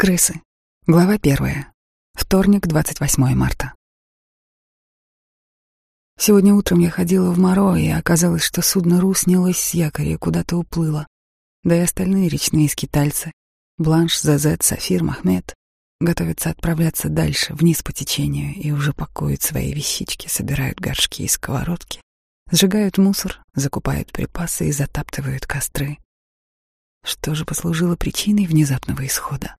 Крысы. Глава первая. Вторник, 28 марта. Сегодня утром я ходила в Моро, и оказалось, что судно Ру снялось с якоря и куда-то уплыло. Да и остальные речные скитальцы — Бланш, Зазет, Сафир, Махмед — готовятся отправляться дальше, вниз по течению, и уже пакуют свои вещички, собирают горшки и сковородки, сжигают мусор, закупают припасы и затаптывают костры. Что же послужило причиной внезапного исхода?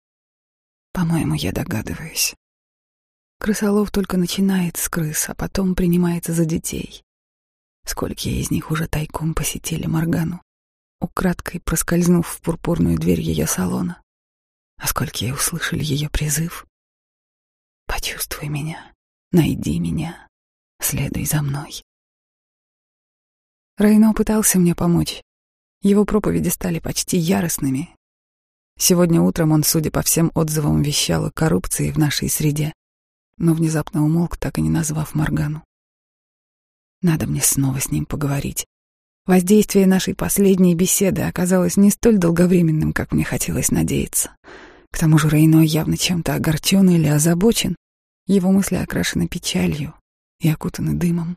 По-моему, я догадываюсь. Крысолов только начинает с крыс, а потом принимается за детей. Сколько из них уже тайком посетили Моргану, украдкой проскользнув в пурпурную дверь ее салона. А сколько я услышали ее призыв. «Почувствуй меня, найди меня, следуй за мной». Рейно пытался мне помочь. Его проповеди стали почти яростными, Сегодня утром он, судя по всем отзывам, вещал о коррупции в нашей среде, но внезапно умолк, так и не назвав Моргану. Надо мне снова с ним поговорить. Воздействие нашей последней беседы оказалось не столь долговременным, как мне хотелось надеяться. К тому же Рейно явно чем-то огорчен или озабочен. Его мысли окрашены печалью и окутаны дымом.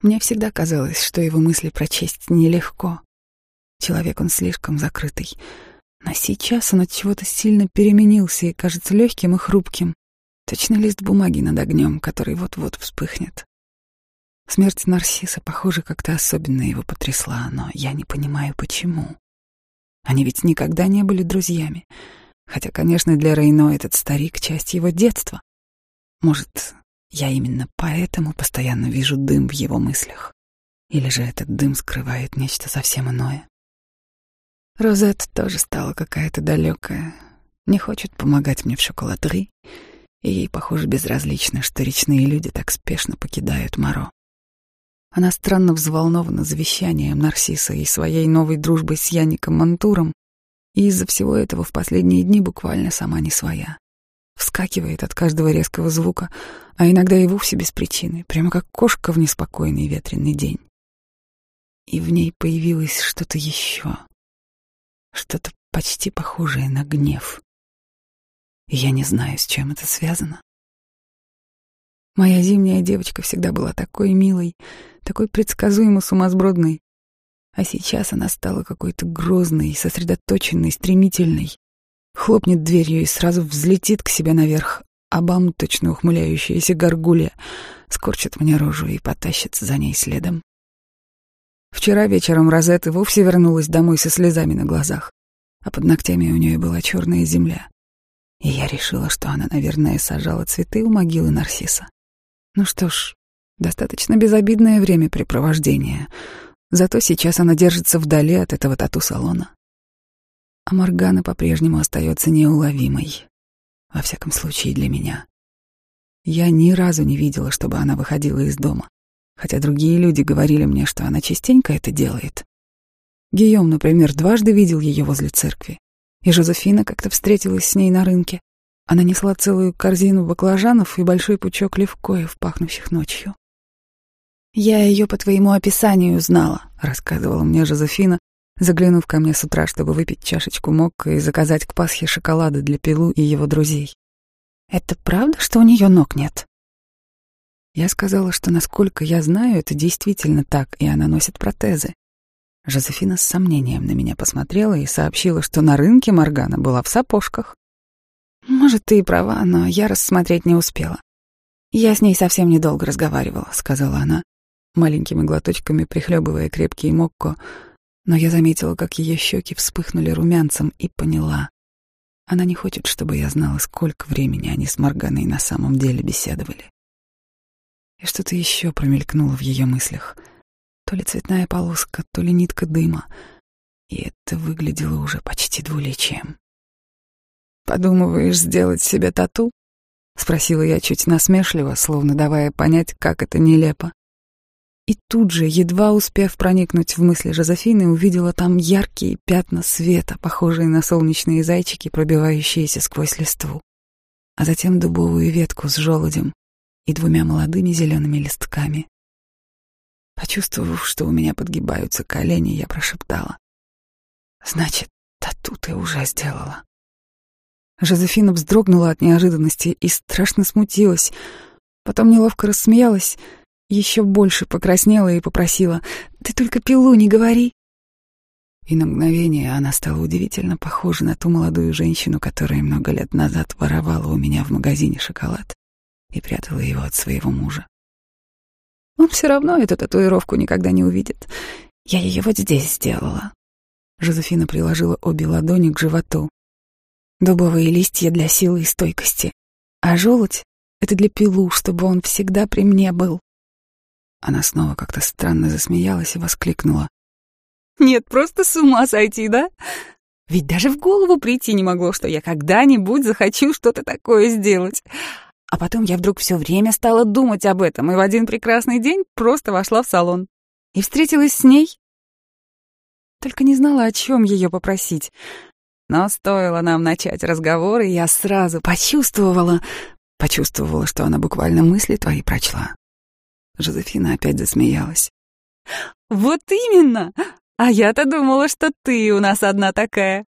Мне всегда казалось, что его мысли прочесть нелегко. Человек он слишком закрытый — но сейчас он от чего-то сильно переменился и кажется легким и хрупким. Точно лист бумаги над огнем, который вот-вот вспыхнет. Смерть Нарсиса, похоже, как-то особенно его потрясла, но я не понимаю, почему. Они ведь никогда не были друзьями. Хотя, конечно, для Рейно этот старик — часть его детства. Может, я именно поэтому постоянно вижу дым в его мыслях? Или же этот дым скрывает нечто совсем иное? Розет тоже стала какая-то далекая, не хочет помогать мне в шоколадри, и ей, похоже, безразлично, что речные люди так спешно покидают Моро. Она странно взволнована завещанием Нарсиса и своей новой дружбой с Яником Мантуром, и из-за всего этого в последние дни буквально сама не своя. Вскакивает от каждого резкого звука, а иногда и вовсе без причины, прямо как кошка в неспокойный ветреный день. И в ней появилось что-то еще — что-то почти похожее на гнев. Я не знаю, с чем это связано. Моя зимняя девочка всегда была такой милой, такой предсказуемо сумасбродной. А сейчас она стала какой-то грозной, сосредоточенной, стремительной. Хлопнет дверью и сразу взлетит к себе наверх, а бам, точно ухмыляющаяся горгулья, скорчит мне рожу и потащится за ней следом. Вчера вечером Розетта вовсе вернулась домой со слезами на глазах, а под ногтями у нее была черная земля. И я решила, что она, наверное, сажала цветы у могилы Нарсиса. Ну что ж, достаточно безобидное времяпрепровождение. Зато сейчас она держится вдали от этого тату-салона. А Моргана по-прежнему остается неуловимой. Во всяком случае, для меня. Я ни разу не видела, чтобы она выходила из дома хотя другие люди говорили мне, что она частенько это делает. Гийом, например, дважды видел ее возле церкви, и Жозефина как-то встретилась с ней на рынке. Она несла целую корзину баклажанов и большой пучок левкоев, пахнущих ночью. «Я ее по твоему описанию знала», — рассказывала мне Жозефина, заглянув ко мне с утра, чтобы выпить чашечку мокко и заказать к Пасхе шоколада для Пилу и его друзей. «Это правда, что у нее ног нет?» Я сказала, что, насколько я знаю, это действительно так, и она носит протезы. Жозефина с сомнением на меня посмотрела и сообщила, что на рынке Моргана была в сапожках. «Может, ты и права, но я рассмотреть не успела. Я с ней совсем недолго разговаривала», — сказала она, маленькими глоточками прихлебывая крепкий мокко, но я заметила, как ее щеки вспыхнули румянцем и поняла. Она не хочет, чтобы я знала, сколько времени они с Морганой на самом деле беседовали. И что-то еще промелькнуло в ее мыслях. То ли цветная полоска, то ли нитка дыма. И это выглядело уже почти двуличием. «Подумываешь сделать себе тату?» — спросила я чуть насмешливо, словно давая понять, как это нелепо. И тут же, едва успев проникнуть в мысли Жозефины, увидела там яркие пятна света, похожие на солнечные зайчики, пробивающиеся сквозь листву. А затем дубовую ветку с желудем, и двумя молодыми зелеными листками. Почувствовав, что у меня подгибаются колени, я прошептала. «Значит, тату ты уже сделала». Жозефина вздрогнула от неожиданности и страшно смутилась. Потом неловко рассмеялась, еще больше покраснела и попросила «Ты только пилу не говори». И на мгновение она стала удивительно похожа на ту молодую женщину, которая много лет назад воровала у меня в магазине шоколад и прятала его от своего мужа. Он все равно эту татуировку никогда не увидит. Я ее вот здесь сделала. Жозефина приложила обе ладони к животу. Дубовые листья для силы и стойкости, а желудь — это для пилу, чтобы он всегда при мне был. Она снова как-то странно засмеялась и воскликнула. «Нет, просто с ума сойти, да? Ведь даже в голову прийти не могло, что я когда-нибудь захочу что-то такое сделать. А потом я вдруг все время стала думать об этом, и в один прекрасный день просто вошла в салон. И встретилась с ней. Только не знала, о чем ее попросить. Но стоило нам начать разговор, и я сразу почувствовала... Почувствовала, что она буквально мысли твои прочла. Жозефина опять засмеялась. «Вот именно! А я-то думала, что ты у нас одна такая.